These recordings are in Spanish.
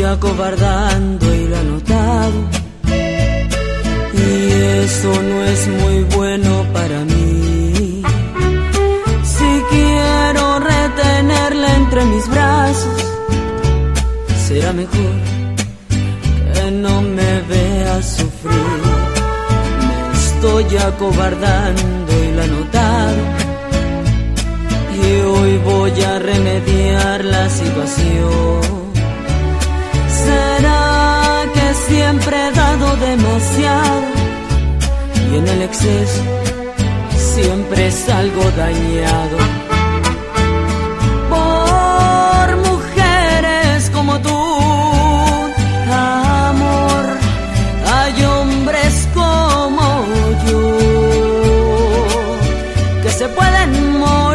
estoy acobardando y lo he notado. Y eso no es muy bueno para mí. Si quiero retenerla entre mis brazos, será mejor que no me vea sufrir. Me estoy acobardando y lo he notado. Y hoy voy a remediar la situación. Siempre he dado demasiado? Y en el exceso siempre salgo dañado. Por mujeres como tú, amor, hay hombres como yo que se pueden morir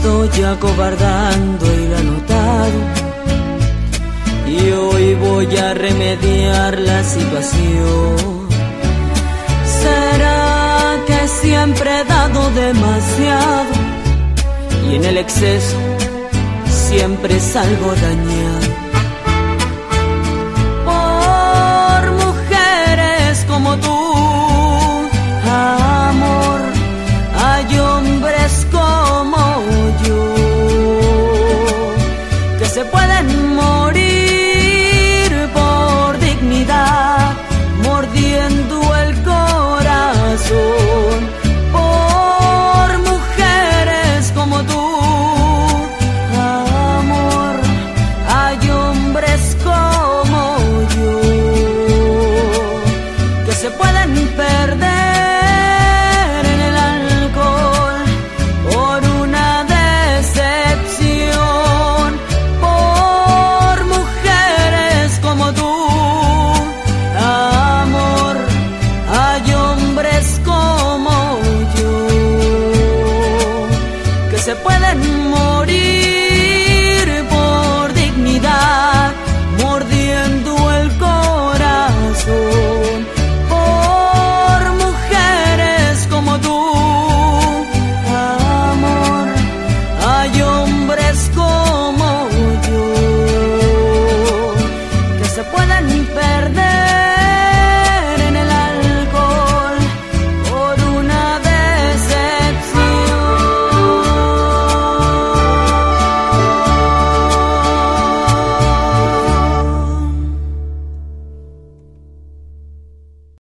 estoy acobardando y lo notado. Y hoy voy a remediar la situación. ¿Será que siempre he dado demasiado? Y en el exceso siempre salgo dañado. se pueden morir por dignidad, mordiendo el corazón por mujeres como tú. Amor, hay hombres como yo que se pueden perder.